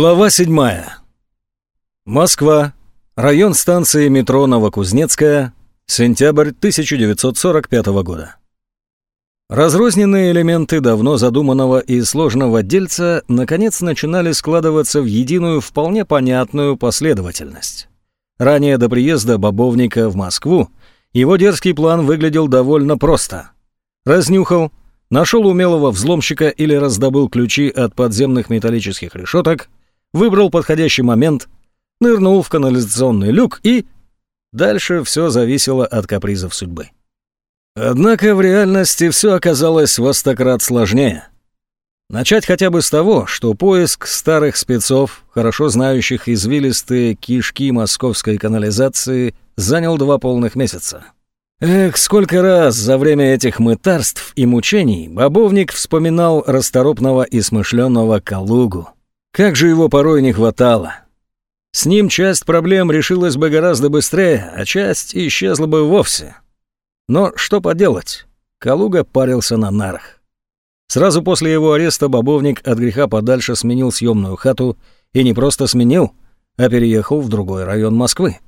Глава 7. Москва. Район станции метро Новокузнецкая. Сентябрь 1945 года. Разрозненные элементы давно задуманного и сложного дельца наконец начинали складываться в единую вполне понятную последовательность. Ранее до приезда Бобовника в Москву его дерзкий план выглядел довольно просто. Разнюхал, нашел умелого взломщика или раздобыл ключи от подземных металлических решеток, выбрал подходящий момент, нырнул в канализационный люк и... Дальше все зависело от капризов судьбы. Однако в реальности все оказалось во сто сложнее. Начать хотя бы с того, что поиск старых спецов, хорошо знающих извилистые кишки московской канализации, занял два полных месяца. Эх, сколько раз за время этих мытарств и мучений бобовник вспоминал расторопного и смышленного Калугу. Как же его порой не хватало. С ним часть проблем решилась бы гораздо быстрее, а часть исчезла бы вовсе. Но что поделать, Калуга парился на нарах. Сразу после его ареста бобовник от греха подальше сменил съемную хату и не просто сменил, а переехал в другой район Москвы.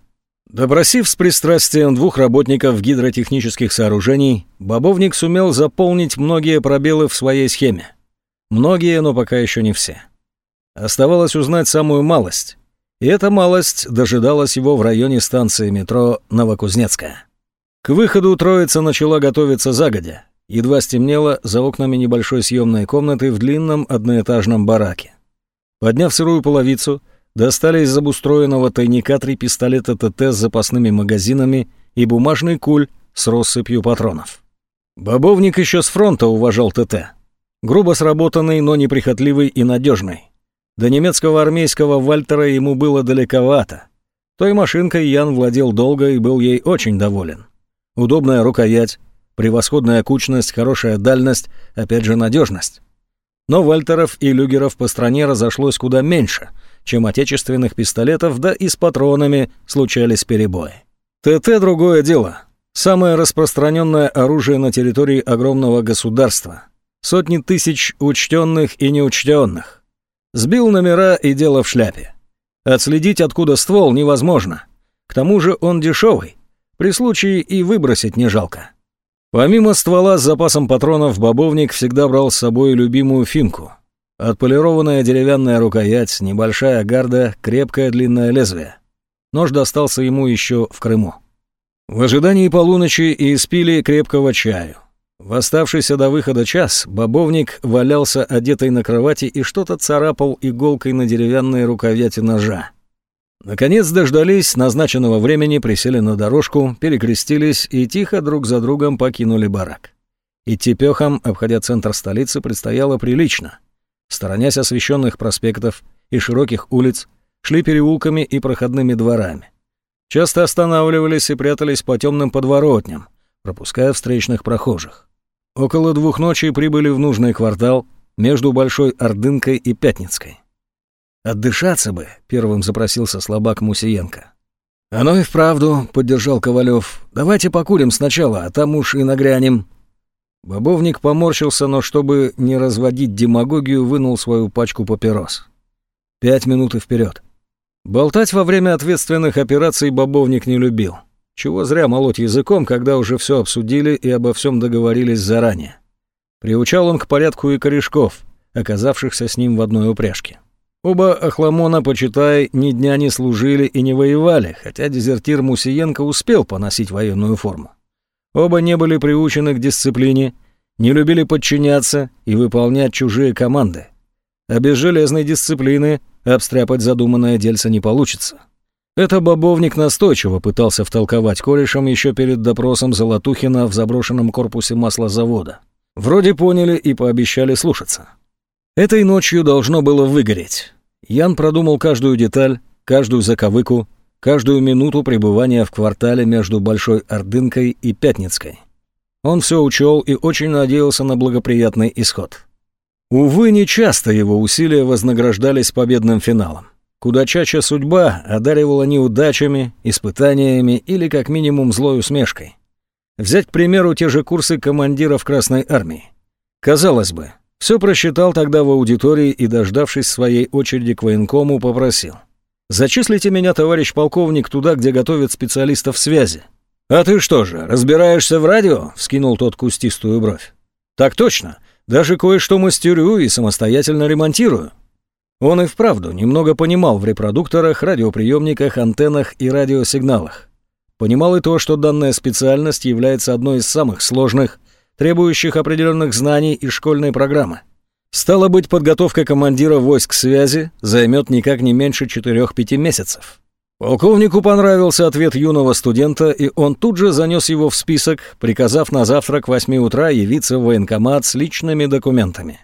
Допросив с пристрастием двух работников гидротехнических сооружений, Бобовник сумел заполнить многие пробелы в своей схеме. Многие, но пока еще не все. Оставалось узнать самую малость. И эта малость дожидалась его в районе станции метро Новокузнецкая. К выходу троица начала готовиться загодя. Едва стемнело за окнами небольшой съемной комнаты в длинном одноэтажном бараке. Подняв сырую половицу, достали из обустроенного тайника три пистолета ТТ с запасными магазинами и бумажный куль с россыпью патронов. Бобовник еще с фронта уважал ТТ. Грубо сработанный, но неприхотливый и надежный. До немецкого армейского Вальтера ему было далековато. Той машинкой Ян владел долго и был ей очень доволен. Удобная рукоять, превосходная кучность, хорошая дальность, опять же надежность. Но Вальтеров и Люгеров по стране разошлось куда меньше — чем отечественных пистолетов, да и с патронами случались перебои. ТТ — другое дело. Самое распространенное оружие на территории огромного государства. Сотни тысяч учтенных и неучтенных. Сбил номера и дело в шляпе. Отследить, откуда ствол, невозможно. К тому же он дешевый. При случае и выбросить не жалко. Помимо ствола с запасом патронов, бобовник всегда брал с собой любимую финку — Отполированная деревянная рукоять, небольшая гарда, крепкое длинное лезвие. Нож достался ему еще в Крыму. В ожидании полуночи и испили крепкого чаю. В оставшийся до выхода час бобовник валялся одетый на кровати и что-то царапал иголкой на деревянные рукояти ножа. Наконец дождались назначенного времени, присели на дорожку, перекрестились и тихо друг за другом покинули барак. Идти пехом, обходя центр столицы, предстояло прилично — сторонясь освещенных проспектов и широких улиц, шли переулками и проходными дворами. Часто останавливались и прятались по темным подворотням, пропуская встречных прохожих. Около двух ночи прибыли в нужный квартал между Большой Ордынкой и Пятницкой. «Отдышаться бы», — первым запросился слабак Мусиенко. «Оно и вправду», — поддержал Ковалев. «Давайте покурим сначала, а там уж и нагрянем». Бобовник поморщился, но чтобы не разводить демагогию, вынул свою пачку папирос. Пять минут и вперед. Болтать во время ответственных операций Бобовник не любил. Чего зря молоть языком, когда уже все обсудили и обо всем договорились заранее. Приучал он к порядку и корешков, оказавшихся с ним в одной упряжке. Оба Ахламона, почитай, ни дня не служили и не воевали, хотя дезертир Мусиенко успел поносить военную форму. Оба не были приучены к дисциплине, не любили подчиняться и выполнять чужие команды. А без железной дисциплины обстряпать задуманное дельце не получится. Это бобовник настойчиво пытался втолковать корешам еще перед допросом Золотухина в заброшенном корпусе маслозавода. Вроде поняли и пообещали слушаться. Этой ночью должно было выгореть. Ян продумал каждую деталь, каждую заковыку, каждую минуту пребывания в квартале между Большой Ордынкой и Пятницкой. Он все учел и очень надеялся на благоприятный исход. Увы, нечасто его усилия вознаграждались победным финалом. Куда чаще судьба одаривала неудачами, испытаниями или как минимум злой усмешкой. Взять, к примеру, те же курсы командиров Красной Армии. Казалось бы, Все просчитал тогда в аудитории и, дождавшись своей очереди к военкому, попросил. «Зачислите меня, товарищ полковник, туда, где готовят специалистов связи». «А ты что же, разбираешься в радио?» — вскинул тот кустистую бровь. «Так точно. Даже кое-что мастерю и самостоятельно ремонтирую». Он и вправду немного понимал в репродукторах, радиоприемниках, антеннах и радиосигналах. Понимал и то, что данная специальность является одной из самых сложных, требующих определенных знаний и школьной программы. Стало быть, подготовка командира войск связи займет никак не меньше 4-5 месяцев. Полковнику понравился ответ юного студента, и он тут же занес его в список, приказав на завтра к 8 утра явиться в военкомат с личными документами.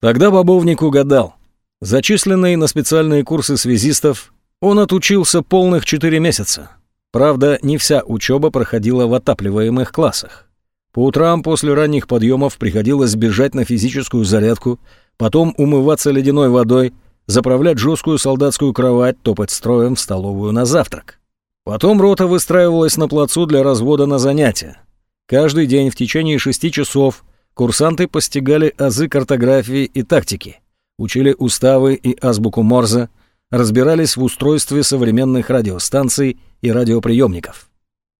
Тогда Бобовник угадал. Зачисленный на специальные курсы связистов, он отучился полных 4 месяца. Правда, не вся учеба проходила в отапливаемых классах. По утрам после ранних подъемов приходилось бежать на физическую зарядку, потом умываться ледяной водой, заправлять жесткую солдатскую кровать, топать строем в столовую на завтрак. Потом рота выстраивалась на плацу для развода на занятия. Каждый день в течение шести часов курсанты постигали азы картографии и тактики, учили уставы и азбуку Морзе, разбирались в устройстве современных радиостанций и радиоприемников.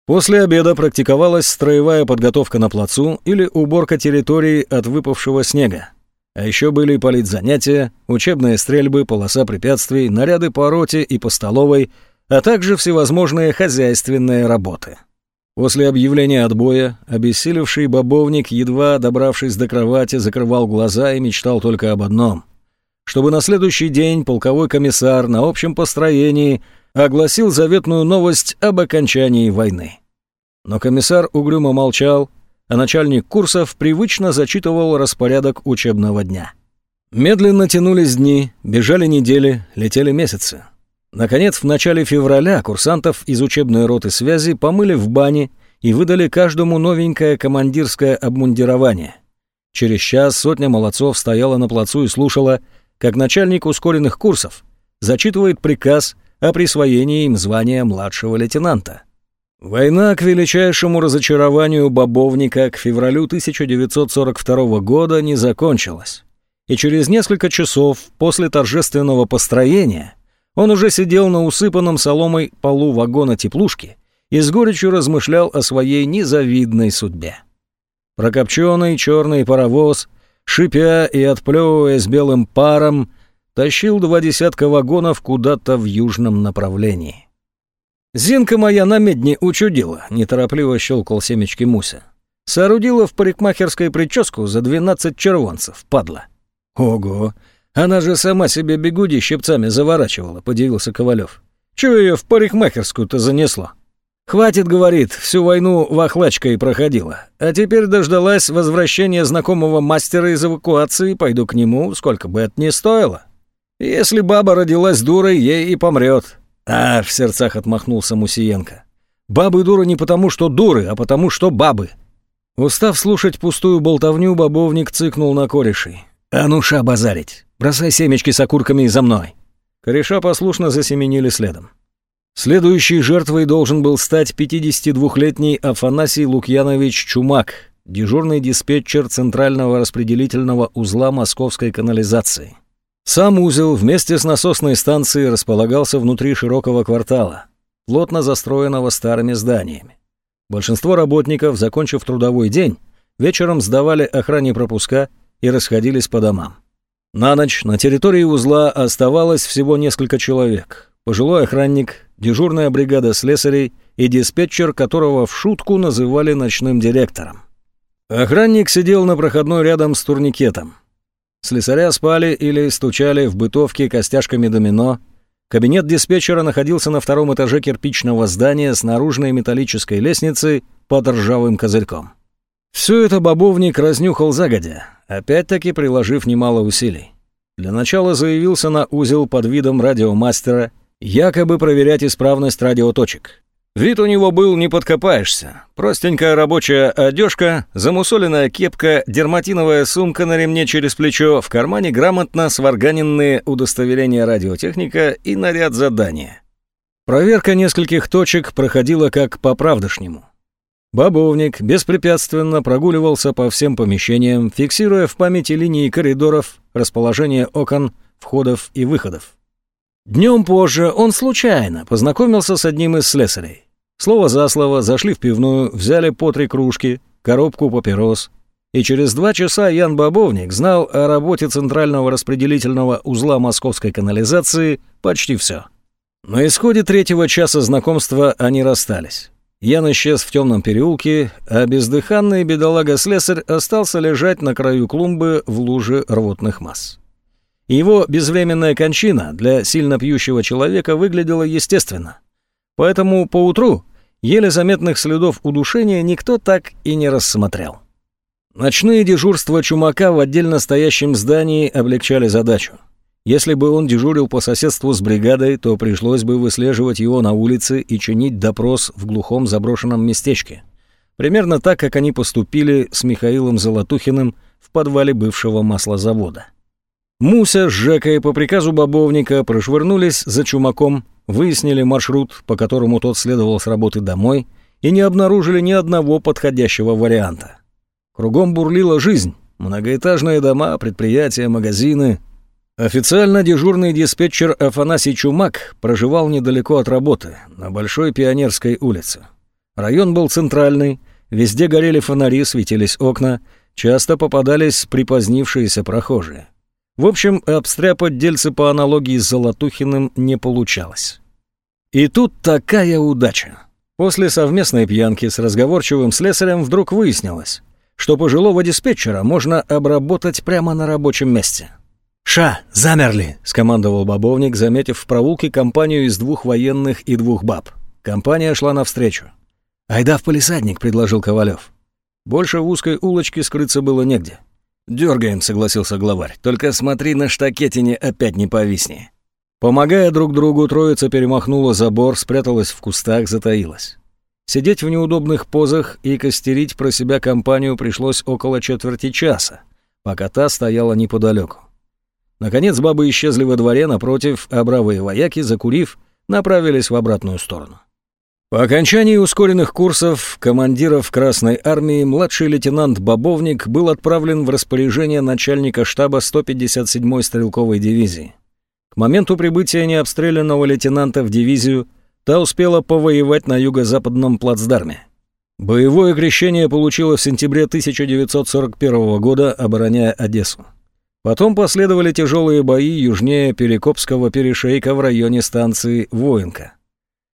После обеда практиковалась строевая подготовка на плацу или уборка территории от выпавшего снега. А еще были политзанятия, учебные стрельбы, полоса препятствий, наряды по роте и по столовой, а также всевозможные хозяйственные работы. После объявления отбоя, обессилевший бобовник, едва добравшись до кровати, закрывал глаза и мечтал только об одном — чтобы на следующий день полковой комиссар на общем построении огласил заветную новость об окончании войны. Но комиссар угрюмо молчал, а начальник курсов привычно зачитывал распорядок учебного дня. Медленно тянулись дни, бежали недели, летели месяцы. Наконец, в начале февраля курсантов из учебной роты связи помыли в бане и выдали каждому новенькое командирское обмундирование. Через час сотня молодцов стояла на плацу и слушала, как начальник ускоренных курсов зачитывает приказ о присвоении им звания младшего лейтенанта. Война к величайшему разочарованию бобовника к февралю 1942 года не закончилась. И через несколько часов после торжественного построения он уже сидел на усыпанном соломой полу вагона теплушки и с горечью размышлял о своей незавидной судьбе. Прокопченный черный паровоз, шипя и отплевываясь белым паром, тащил два десятка вагонов куда-то в южном направлении. «Зинка моя на медне учудила», — неторопливо щелкал семечки Муся. «Соорудила в парикмахерской прическу за двенадцать червонцев, падла». «Ого! Она же сама себе бегуди щипцами заворачивала», — подивился Ковалев. «Чего ее в парикмахерскую-то занесло?» «Хватит, — говорит, — всю войну вахлачкой проходила. А теперь дождалась возвращения знакомого мастера из эвакуации, пойду к нему, сколько бы это ни стоило. Если баба родилась дурой, ей и помрет. «А!» — в сердцах отмахнулся Мусиенко. «Бабы дуры не потому, что дуры, а потому, что бабы». Устав слушать пустую болтовню, бобовник цыкнул на корешей. «А ну ша базарить! Бросай семечки с окурками за мной!» Кореша послушно засеменили следом. Следующей жертвой должен был стать 52-летний Афанасий Лукьянович Чумак, дежурный диспетчер Центрального распределительного узла Московской канализации. Сам узел вместе с насосной станцией располагался внутри широкого квартала, плотно застроенного старыми зданиями. Большинство работников, закончив трудовой день, вечером сдавали охране пропуска и расходились по домам. На ночь на территории узла оставалось всего несколько человек. Пожилой охранник, дежурная бригада слесарей и диспетчер, которого в шутку называли ночным директором. Охранник сидел на проходной рядом с турникетом. Слесаря спали или стучали в бытовке костяшками домино. Кабинет диспетчера находился на втором этаже кирпичного здания с наружной металлической лестницей под ржавым козырьком. Все это бобовник разнюхал загодя, опять-таки приложив немало усилий. Для начала заявился на узел под видом радиомастера, якобы проверять исправность радиоточек. Вид у него был не подкопаешься. Простенькая рабочая одежка, замусоленная кепка, дерматиновая сумка на ремне через плечо, в кармане грамотно сварганенные удостоверения радиотехника и наряд задания. Проверка нескольких точек проходила как по правдошнему. Бобовник беспрепятственно прогуливался по всем помещениям, фиксируя в памяти линии коридоров, расположение окон, входов и выходов. Днем позже он случайно познакомился с одним из слесарей. Слово за слово зашли в пивную, взяли по три кружки, коробку папирос. И через два часа Ян Бобовник знал о работе центрального распределительного узла московской канализации почти все. На исходе третьего часа знакомства они расстались. Ян исчез в темном переулке, а бездыханный бедолага-слесарь остался лежать на краю клумбы в луже рвотных масс. Его безвременная кончина для сильно пьющего человека выглядела естественно. Поэтому поутру еле заметных следов удушения никто так и не рассмотрел. Ночные дежурства Чумака в отдельно стоящем здании облегчали задачу. Если бы он дежурил по соседству с бригадой, то пришлось бы выслеживать его на улице и чинить допрос в глухом заброшенном местечке. Примерно так, как они поступили с Михаилом Золотухиным в подвале бывшего маслозавода. Муся с Жекой по приказу бобовника прошвырнулись за Чумаком, выяснили маршрут, по которому тот следовал с работы домой, и не обнаружили ни одного подходящего варианта. Кругом бурлила жизнь. Многоэтажные дома, предприятия, магазины. Официально дежурный диспетчер Афанасий Чумак проживал недалеко от работы, на Большой Пионерской улице. Район был центральный, везде горели фонари, светились окна, часто попадались припозднившиеся прохожие. В общем, обстряпать дельцы по аналогии с Золотухиным не получалось. И тут такая удача. После совместной пьянки с разговорчивым слесарем вдруг выяснилось, что пожилого диспетчера можно обработать прямо на рабочем месте. «Ша, замерли!» — скомандовал бобовник, заметив в проулке компанию из двух военных и двух баб. Компания шла навстречу. «Айда в полисадник», — предложил Ковалев. Больше в узкой улочке скрыться было негде. «Дёргаем», — согласился главарь. «Только смотри, на штакетине опять не повисни». Помогая друг другу, троица перемахнула забор, спряталась в кустах, затаилась. Сидеть в неудобных позах и костерить про себя компанию пришлось около четверти часа, пока та стояла неподалеку. Наконец бабы исчезли во дворе, напротив, а бравые вояки, закурив, направились в обратную сторону. По окончании ускоренных курсов командиров Красной Армии младший лейтенант Бобовник был отправлен в распоряжение начальника штаба 157-й стрелковой дивизии. К моменту прибытия необстрелянного лейтенанта в дивизию – Та успела повоевать на юго-западном плацдарме. Боевое крещение получила в сентябре 1941 года, обороняя Одессу. Потом последовали тяжелые бои южнее Перекопского перешейка в районе станции Воинка.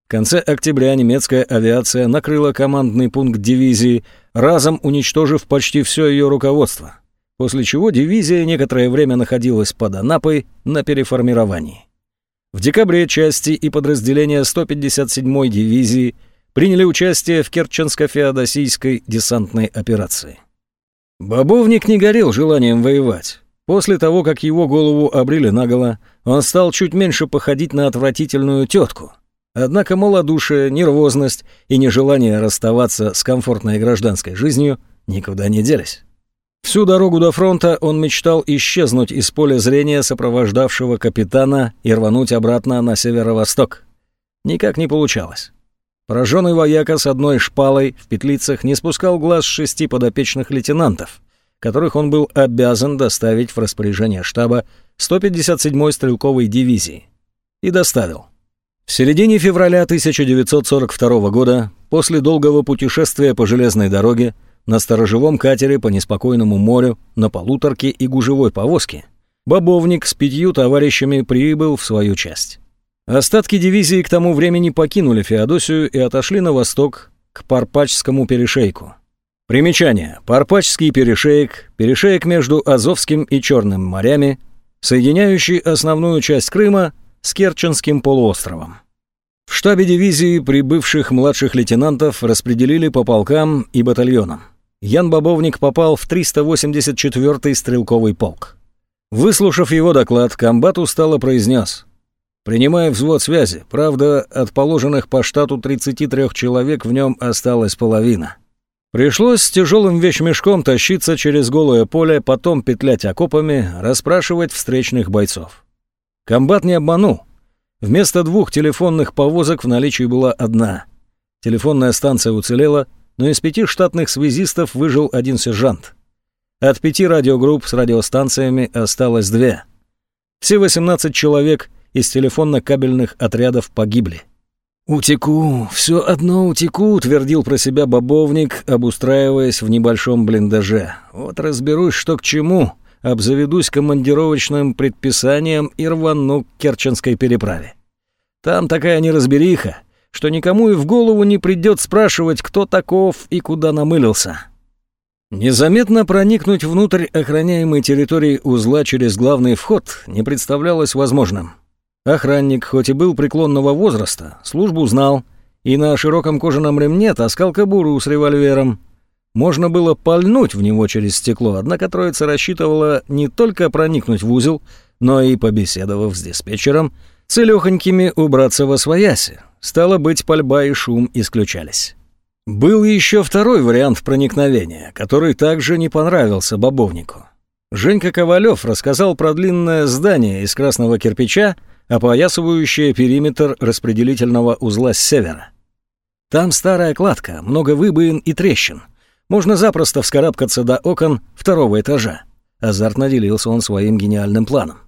В конце октября немецкая авиация накрыла командный пункт дивизии, разом уничтожив почти все ее руководство, после чего дивизия некоторое время находилась под Анапой на переформировании. В декабре части и подразделения 157-й дивизии приняли участие в Керченско-Феодосийской десантной операции. Бобовник не горел желанием воевать. После того, как его голову обрили наголо, он стал чуть меньше походить на отвратительную тетку. Однако малодушие, нервозность и нежелание расставаться с комфортной гражданской жизнью никуда не делись. Всю дорогу до фронта он мечтал исчезнуть из поля зрения сопровождавшего капитана и рвануть обратно на северо-восток. Никак не получалось. Пораженный вояка с одной шпалой в петлицах не спускал глаз шести подопечных лейтенантов, которых он был обязан доставить в распоряжение штаба 157-й стрелковой дивизии. И доставил. В середине февраля 1942 года, после долгого путешествия по железной дороге, на сторожевом катере по неспокойному морю, на полуторке и гужевой повозке, Бобовник с пятью товарищами прибыл в свою часть. Остатки дивизии к тому времени покинули Феодосию и отошли на восток, к Парпачскому перешейку. Примечание. Парпачский перешеек, перешеек между Азовским и Черным морями, соединяющий основную часть Крыма с Керченским полуостровом. В штабе дивизии прибывших младших лейтенантов распределили по полкам и батальонам. Ян Бобовник попал в 384-й стрелковый полк. Выслушав его доклад, комбат устало произнес. «Принимая взвод связи, правда, от положенных по штату 33 человек в нем осталась половина». Пришлось с тяжелым вещмешком тащиться через голое поле, потом петлять окопами, расспрашивать встречных бойцов. Комбат не обманул. Вместо двух телефонных повозок в наличии была одна. Телефонная станция уцелела, но из пяти штатных связистов выжил один сержант. От пяти радиогрупп с радиостанциями осталось две. Все 18 человек из телефонно-кабельных отрядов погибли. «Утеку, все одно утеку», — твердил про себя бобовник, обустраиваясь в небольшом блиндаже. «Вот разберусь, что к чему, обзаведусь командировочным предписанием и рвану к Керченской переправе. Там такая неразбериха, что никому и в голову не придет спрашивать, кто таков и куда намылился». Незаметно проникнуть внутрь охраняемой территории узла через главный вход не представлялось возможным. Охранник, хоть и был преклонного возраста, службу знал и на широком кожаном ремне таскал кобуру с револьвером. Можно было пальнуть в него через стекло, однако троица рассчитывала не только проникнуть в узел, но и, побеседовав с диспетчером, целёхонькими убраться во свояси. Стало быть, пальба и шум исключались. Был еще второй вариант проникновения, который также не понравился бобовнику. Женька Ковалев рассказал про длинное здание из красного кирпича, опоясывающее периметр распределительного узла с севера. Там старая кладка, много выбоин и трещин. Можно запросто вскарабкаться до окон второго этажа. Азартно делился он своим гениальным планом.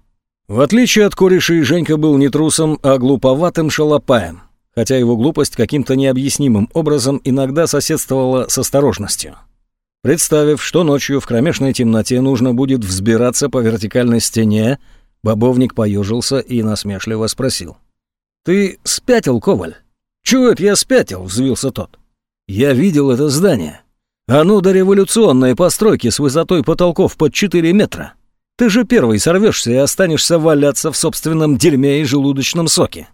В отличие от корешей, Женька был не трусом, а глуповатым шалопаем, хотя его глупость каким-то необъяснимым образом иногда соседствовала с осторожностью. Представив, что ночью в кромешной темноте нужно будет взбираться по вертикальной стене, Бобовник поежился и насмешливо спросил. «Ты спятил, Коваль?» «Чего это я спятил?» — взвился тот. «Я видел это здание. Оно до революционной постройки с высотой потолков под 4 метра. Ты же первый сорвешься и останешься валяться в собственном дерьме и желудочном соке».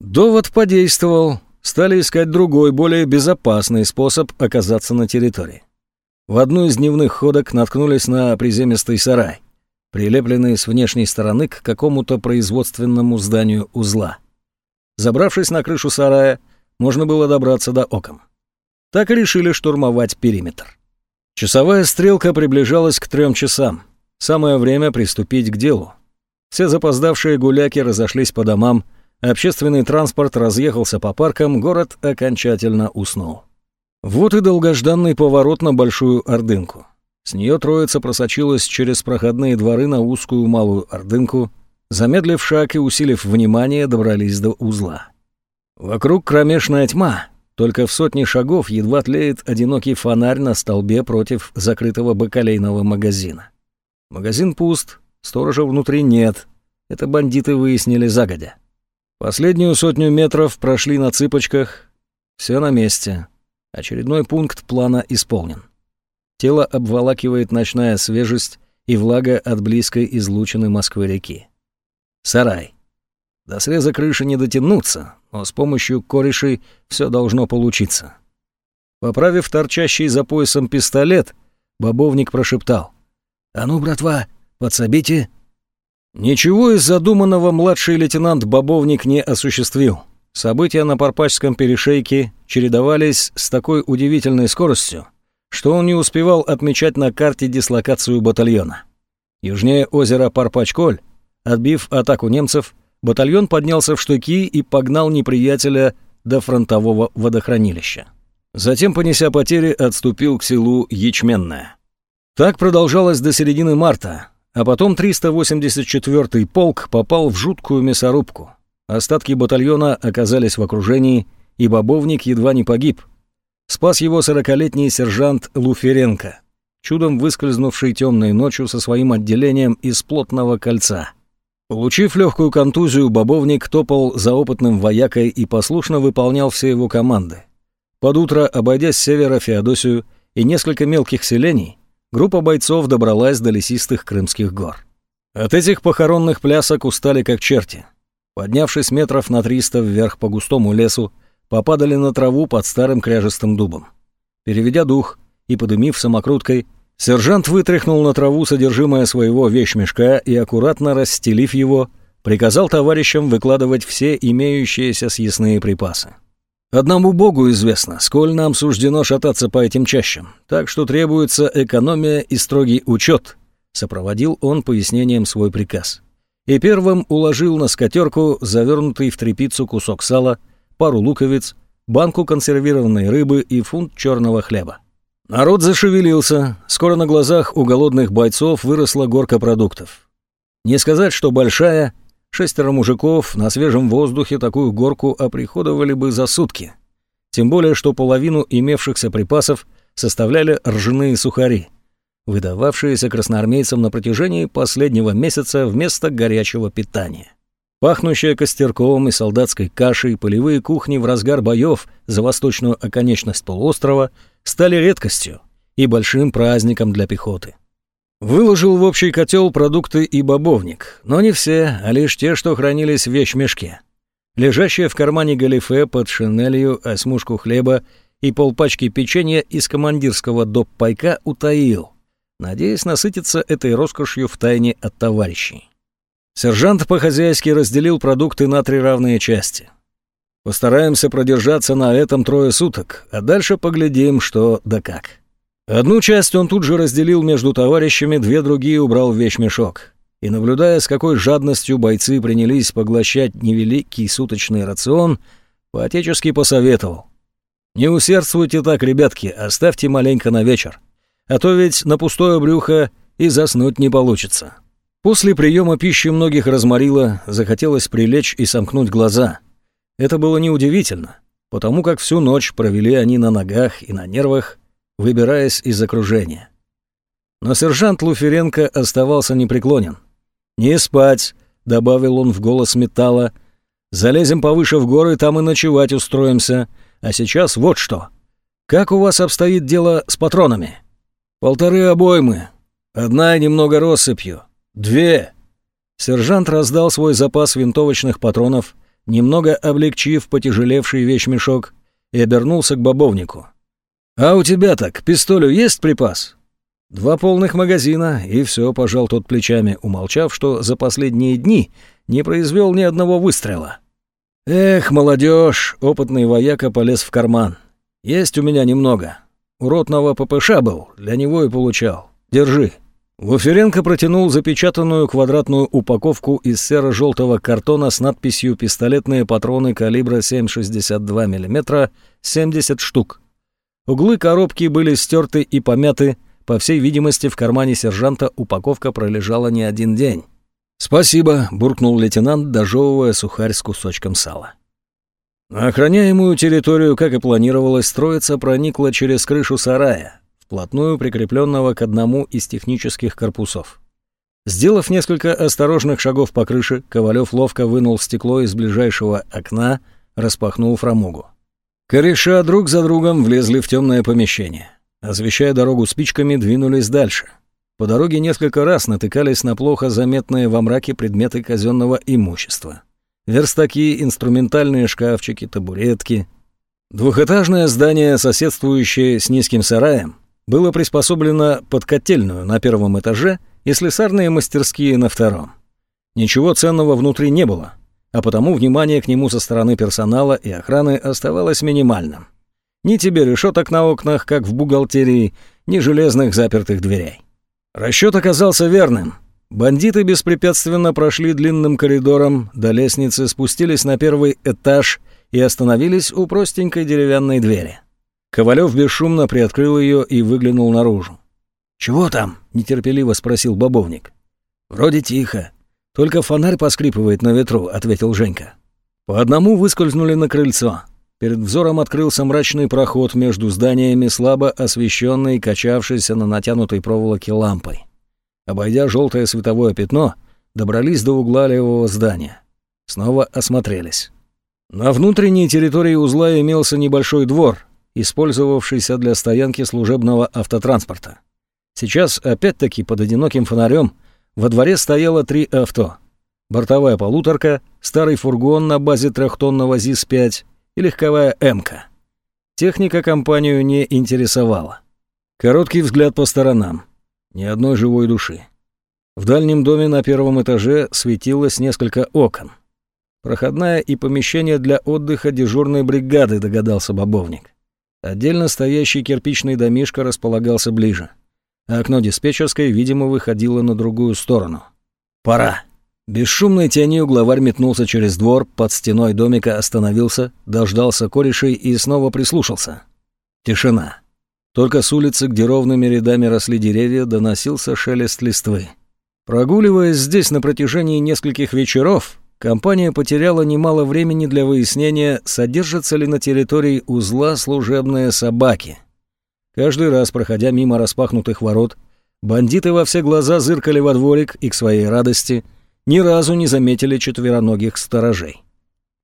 Довод подействовал. Стали искать другой, более безопасный способ оказаться на территории. В одну из дневных ходок наткнулись на приземистый сарай прилепленные с внешней стороны к какому-то производственному зданию узла. Забравшись на крышу сарая, можно было добраться до окон. Так и решили штурмовать периметр. Часовая стрелка приближалась к трем часам. Самое время приступить к делу. Все запоздавшие гуляки разошлись по домам, общественный транспорт разъехался по паркам, город окончательно уснул. Вот и долгожданный поворот на Большую Ордынку. С нее троица просочилась через проходные дворы на узкую малую ордынку, замедлив шаг и усилив внимание, добрались до узла. Вокруг кромешная тьма, только в сотни шагов едва тлеет одинокий фонарь на столбе против закрытого бакалейного магазина. Магазин пуст, сторожа внутри нет. Это бандиты выяснили загодя. Последнюю сотню метров прошли на цыпочках. Все на месте. Очередной пункт плана исполнен. Тело обволакивает ночная свежесть и влага от близкой излучины Москвы-реки. Сарай. До среза крыши не дотянуться, но с помощью корешей все должно получиться. Поправив торчащий за поясом пистолет, бобовник прошептал. «А ну, братва, подсобите!» Ничего из задуманного младший лейтенант Бобовник не осуществил. События на Парпачском перешейке чередовались с такой удивительной скоростью, что он не успевал отмечать на карте дислокацию батальона. Южнее озера Парпачколь, отбив атаку немцев, батальон поднялся в штыки и погнал неприятеля до фронтового водохранилища. Затем, понеся потери, отступил к селу Ячменное. Так продолжалось до середины марта, а потом 384-й полк попал в жуткую мясорубку. Остатки батальона оказались в окружении, и бобовник едва не погиб – Спас его сорокалетний сержант Луференко, чудом выскользнувший темной ночью со своим отделением из плотного кольца. Получив легкую контузию, бобовник топал за опытным воякой и послушно выполнял все его команды. Под утро, обойдя с севера Феодосию и несколько мелких селений, группа бойцов добралась до лесистых крымских гор. От этих похоронных плясок устали как черти. Поднявшись метров на триста вверх по густому лесу, попадали на траву под старым кряжестым дубом. Переведя дух и подымив самокруткой, сержант вытряхнул на траву содержимое своего вещмешка и, аккуратно расстелив его, приказал товарищам выкладывать все имеющиеся съестные припасы. Одному богу известно, сколь нам суждено шататься по этим чащам, так что требуется экономия и строгий учет, сопроводил он пояснением свой приказ. И первым уложил на скатерку завернутый в тряпицу кусок сала, пару луковиц, банку консервированной рыбы и фунт черного хлеба. Народ зашевелился, скоро на глазах у голодных бойцов выросла горка продуктов. Не сказать, что большая, шестеро мужиков на свежем воздухе такую горку оприходовали бы за сутки. Тем более, что половину имевшихся припасов составляли ржаные сухари, выдававшиеся красноармейцам на протяжении последнего месяца вместо горячего питания. Пахнущая костерком и солдатской кашей полевые кухни в разгар боев за восточную оконечность полуострова стали редкостью и большим праздником для пехоты. Выложил в общий котел продукты и бобовник, но не все, а лишь те, что хранились в вещмешке. Лежащая в кармане галифе под шинелью осьмушку хлеба и полпачки печенья из командирского доп-пайка утаил, надеясь насытиться этой роскошью в тайне от товарищей. Сержант по-хозяйски разделил продукты на три равные части. Постараемся продержаться на этом трое суток, а дальше поглядим, что да как. Одну часть он тут же разделил между товарищами, две другие убрал в вещмешок. И, наблюдая, с какой жадностью бойцы принялись поглощать невеликий суточный рацион, по-отечески посоветовал. «Не усердствуйте так, ребятки, оставьте маленько на вечер. А то ведь на пустое брюхо и заснуть не получится». После приема пищи многих разморило, захотелось прилечь и сомкнуть глаза. Это было неудивительно, потому как всю ночь провели они на ногах и на нервах, выбираясь из окружения. Но сержант Луференко оставался непреклонен. «Не спать», — добавил он в голос металла. «Залезем повыше в горы, там и ночевать устроимся. А сейчас вот что. Как у вас обстоит дело с патронами?» «Полторы обоймы. Одна немного россыпью. «Две!» Сержант раздал свой запас винтовочных патронов, немного облегчив потяжелевший вещмешок, и обернулся к бобовнику. «А у тебя так, к пистолю есть припас?» «Два полных магазина, и все», — пожал тот плечами, умолчав, что за последние дни не произвел ни одного выстрела. «Эх, молодежь!» — опытный вояка полез в карман. «Есть у меня немного. Уродного ППШ был, для него и получал. Держи». Луференко протянул запечатанную квадратную упаковку из серо-желтого картона с надписью «Пистолетные патроны калибра 7,62 мм, 70 штук». Углы коробки были стерты и помяты, по всей видимости, в кармане сержанта упаковка пролежала не один день. «Спасибо», — буркнул лейтенант, дожевывая сухарь с кусочком сала. На охраняемую территорию, как и планировалось, строиться проникла через крышу сарая, вплотную прикрепленного к одному из технических корпусов. Сделав несколько осторожных шагов по крыше, Ковалев ловко вынул стекло из ближайшего окна, распахнул фрамугу. Кореша друг за другом влезли в темное помещение. Освещая дорогу спичками, двинулись дальше. По дороге несколько раз натыкались на плохо заметные во мраке предметы казенного имущества. Верстаки, инструментальные шкафчики, табуретки. Двухэтажное здание, соседствующее с низким сараем, было приспособлено под котельную на первом этаже и слесарные мастерские на втором. Ничего ценного внутри не было, а потому внимание к нему со стороны персонала и охраны оставалось минимальным. Ни тебе решеток на окнах, как в бухгалтерии, ни железных запертых дверей. Расчет оказался верным. Бандиты беспрепятственно прошли длинным коридором до лестницы, спустились на первый этаж и остановились у простенькой деревянной двери. Ковалев бесшумно приоткрыл ее и выглянул наружу. «Чего там?» — нетерпеливо спросил бобовник. «Вроде тихо. Только фонарь поскрипывает на ветру», — ответил Женька. По одному выскользнули на крыльцо. Перед взором открылся мрачный проход между зданиями, слабо освещенный, качавшийся на натянутой проволоке лампой. Обойдя желтое световое пятно, добрались до угла левого здания. Снова осмотрелись. На внутренней территории узла имелся небольшой двор, использовавшийся для стоянки служебного автотранспорта. Сейчас, опять-таки, под одиноким фонарем во дворе стояло три авто. Бортовая полуторка, старый фургон на базе трехтонного ЗИС-5 и легковая «Эмка». Техника компанию не интересовала. Короткий взгляд по сторонам. Ни одной живой души. В дальнем доме на первом этаже светилось несколько окон. Проходная и помещение для отдыха дежурной бригады, догадался бобовник. Отдельно стоящий кирпичный домишко располагался ближе, а окно диспетчерской, видимо, выходило на другую сторону. «Пора!» Бесшумной тенью главарь метнулся через двор, под стеной домика остановился, дождался корешей и снова прислушался. Тишина. Только с улицы, где ровными рядами росли деревья, доносился шелест листвы. Прогуливаясь здесь на протяжении нескольких вечеров, компания потеряла немало времени для выяснения, содержатся ли на территории узла служебные собаки. Каждый раз, проходя мимо распахнутых ворот, бандиты во все глаза зыркали во дворик и, к своей радости, ни разу не заметили четвероногих сторожей.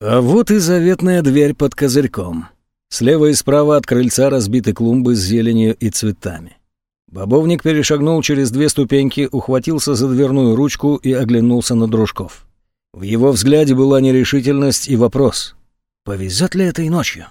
А вот и заветная дверь под козырьком. Слева и справа от крыльца разбиты клумбы с зеленью и цветами. Бобовник перешагнул через две ступеньки, ухватился за дверную ручку и оглянулся на дружков. В его взгляде была нерешительность и вопрос. Повезет ли этой ночью?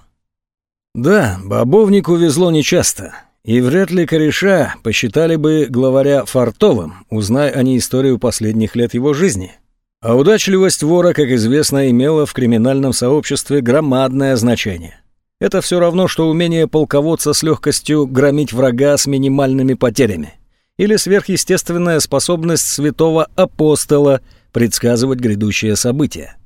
Да, Бобовнику везло нечасто. И вряд ли кореша посчитали бы главаря фартовым, узнай они историю последних лет его жизни. А удачливость вора, как известно, имела в криминальном сообществе громадное значение. Это все равно, что умение полководца с легкостью громить врага с минимальными потерями. Или сверхъестественная способность святого апостола предсказывать грядущие события.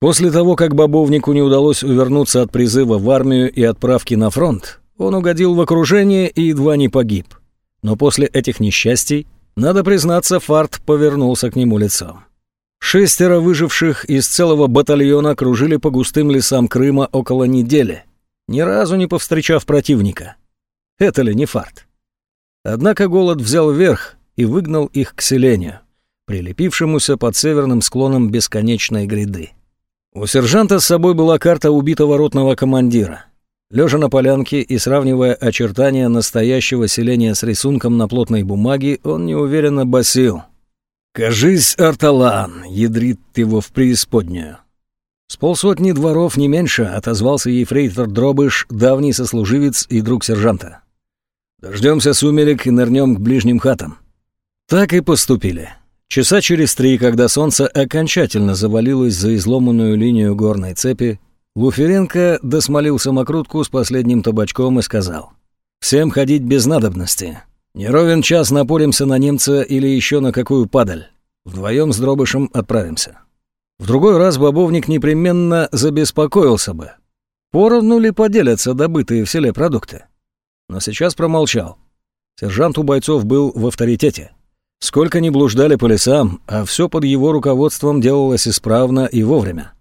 После того, как Бобовнику не удалось увернуться от призыва в армию и отправки на фронт, он угодил в окружение и едва не погиб. Но после этих несчастий, надо признаться, фарт повернулся к нему лицом. Шестеро выживших из целого батальона кружили по густым лесам Крыма около недели – ни разу не повстречав противника. Это ли не фарт? Однако голод взял верх и выгнал их к селению, прилепившемуся под северным склоном бесконечной гряды. У сержанта с собой была карта убитого ротного командира. Лежа на полянке и сравнивая очертания настоящего селения с рисунком на плотной бумаге, он неуверенно басил. «Кажись, Арталан, ядрит его в преисподнюю. С полсотни дворов не меньше отозвался ефрейтор Дробыш, давний сослуживец и друг сержанта. Дождемся сумерек и нырнем к ближним хатам. Так и поступили. Часа через три, когда солнце окончательно завалилось за изломанную линию горной цепи, Луференко досмолил самокрутку с последним табачком и сказал. «Всем ходить без надобности. Не ровен час напоримся на немца или еще на какую падаль. Вдвоем с Дробышем отправимся». В другой раз бобовник непременно забеспокоился бы. Поровну ли поделятся добытые в селе продукты? Но сейчас промолчал. Сержант у бойцов был в авторитете. Сколько ни блуждали по лесам, а все под его руководством делалось исправно и вовремя.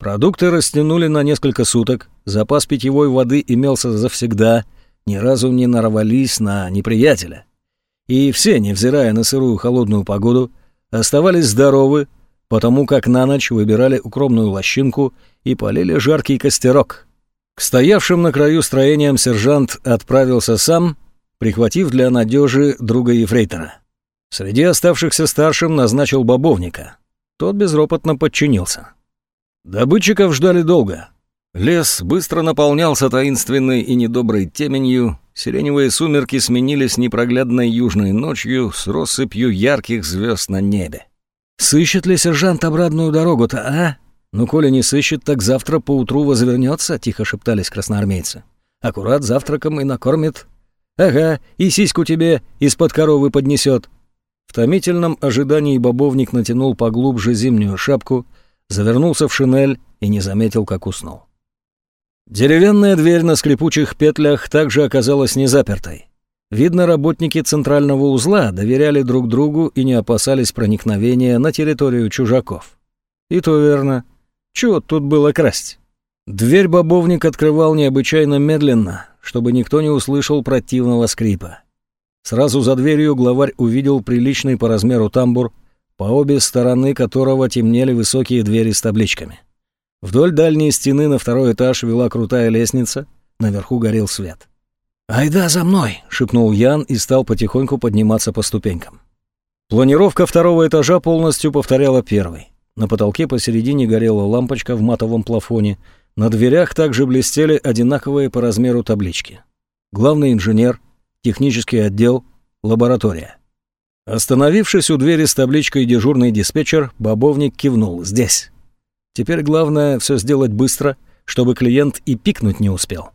Продукты растянули на несколько суток, запас питьевой воды имелся завсегда, ни разу не нарвались на неприятеля. И все, невзирая на сырую холодную погоду, оставались здоровы, потому как на ночь выбирали укромную лощинку и полили жаркий костерок. К стоявшим на краю строениям сержант отправился сам, прихватив для надежи друга ефрейтора. Среди оставшихся старшим назначил бобовника. Тот безропотно подчинился. Добытчиков ждали долго. Лес быстро наполнялся таинственной и недоброй теменью, сиреневые сумерки сменились непроглядной южной ночью с россыпью ярких звезд на небе. Сыщет ли сержант обратную дорогу-то, а? Ну, коли не сыщет, так завтра поутру возвернется, тихо шептались красноармейцы. Аккурат завтраком и накормит. Ага, и сиську тебе из-под коровы поднесет. В томительном ожидании бобовник натянул поглубже зимнюю шапку, завернулся в шинель и не заметил, как уснул. Деревянная дверь на скрипучих петлях также оказалась не запертой. Видно, работники центрального узла доверяли друг другу и не опасались проникновения на территорию чужаков. И то верно. Чего тут было красть? Дверь бобовник открывал необычайно медленно, чтобы никто не услышал противного скрипа. Сразу за дверью главарь увидел приличный по размеру тамбур, по обе стороны которого темнели высокие двери с табличками. Вдоль дальней стены на второй этаж вела крутая лестница, наверху горел свет. «Айда за мной!» — шепнул Ян и стал потихоньку подниматься по ступенькам. Планировка второго этажа полностью повторяла первый. На потолке посередине горела лампочка в матовом плафоне, на дверях также блестели одинаковые по размеру таблички. Главный инженер, технический отдел, лаборатория. Остановившись у двери с табличкой «Дежурный диспетчер», бобовник кивнул «Здесь». Теперь главное все сделать быстро, чтобы клиент и пикнуть не успел.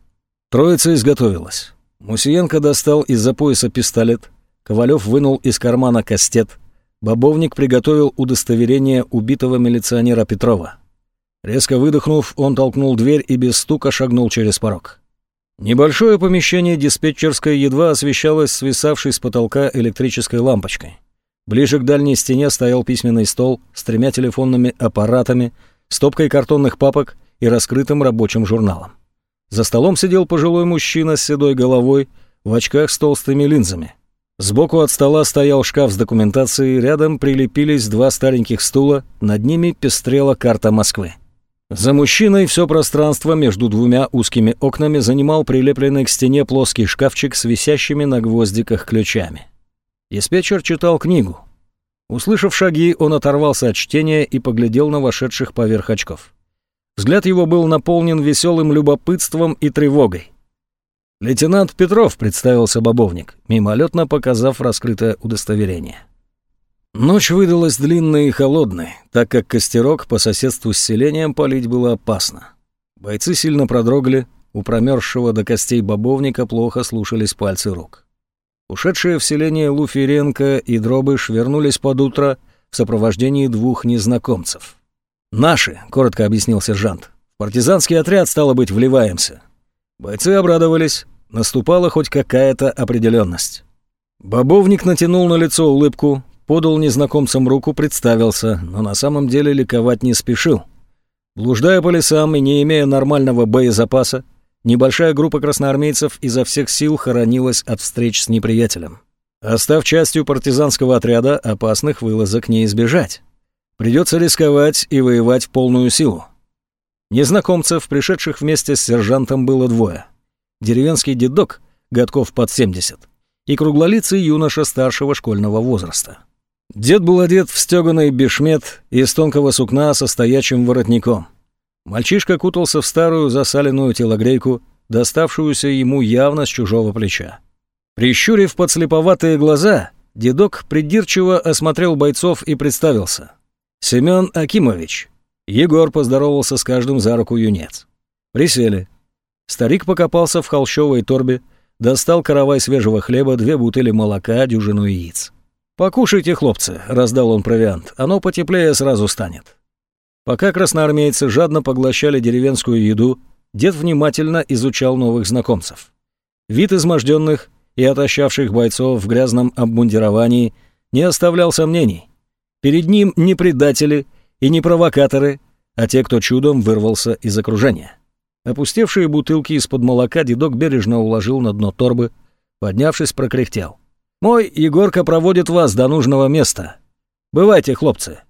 Троица изготовилась. Мусиенко достал из-за пояса пистолет, Ковалев вынул из кармана кастет, Бобовник приготовил удостоверение убитого милиционера Петрова. Резко выдохнув, он толкнул дверь и без стука шагнул через порог. Небольшое помещение диспетчерской едва освещалось свисавшей с потолка электрической лампочкой. Ближе к дальней стене стоял письменный стол с тремя телефонными аппаратами, стопкой картонных папок и раскрытым рабочим журналом. За столом сидел пожилой мужчина с седой головой, в очках с толстыми линзами. Сбоку от стола стоял шкаф с документацией, рядом прилепились два стареньких стула, над ними пестрела карта Москвы. За мужчиной все пространство между двумя узкими окнами занимал прилепленный к стене плоский шкафчик с висящими на гвоздиках ключами. Диспетчер читал книгу. Услышав шаги, он оторвался от чтения и поглядел на вошедших поверх очков. Взгляд его был наполнен веселым любопытством и тревогой. «Лейтенант Петров», — представился бобовник, мимолетно показав раскрытое удостоверение. Ночь выдалась длинной и холодной, так как костерок по соседству с селением полить было опасно. Бойцы сильно продрогли, у промерзшего до костей бобовника плохо слушались пальцы рук. Ушедшие в селение Луференко и Дробыш вернулись под утро в сопровождении двух незнакомцев. «Наши», — коротко объяснил сержант. «В партизанский отряд, стало быть, вливаемся». Бойцы обрадовались, Наступала хоть какая-то определенность. Бобовник натянул на лицо улыбку, подал незнакомцам руку, представился, но на самом деле ликовать не спешил. Блуждая по лесам и не имея нормального боезапаса, небольшая группа красноармейцев изо всех сил хоронилась от встреч с неприятелем. А став частью партизанского отряда, опасных вылазок не избежать. Придется рисковать и воевать в полную силу. Незнакомцев, пришедших вместе с сержантом, было двое — деревенский дедок, годков под 70, и круглолицый юноша старшего школьного возраста. Дед был одет в стёганый бешмет из тонкого сукна со стоячим воротником. Мальчишка кутался в старую засаленную телогрейку, доставшуюся ему явно с чужого плеча. Прищурив подслеповатые глаза, дедок придирчиво осмотрел бойцов и представился. «Семён Акимович». Егор поздоровался с каждым за руку юнец. Присели. Старик покопался в холщовой торбе, достал каравай свежего хлеба, две бутыли молока, дюжину яиц. «Покушайте, хлопцы», — раздал он провиант, — «оно потеплее сразу станет». Пока красноармейцы жадно поглощали деревенскую еду, дед внимательно изучал новых знакомцев. Вид изможденных и отощавших бойцов в грязном обмундировании не оставлял сомнений. Перед ним не предатели и не провокаторы, а те, кто чудом вырвался из окружения. Опустевшие бутылки из-под молока дедок бережно уложил на дно торбы, поднявшись, прокряхтел. «Мой Егорка проводит вас до нужного места. Бывайте, хлопцы!»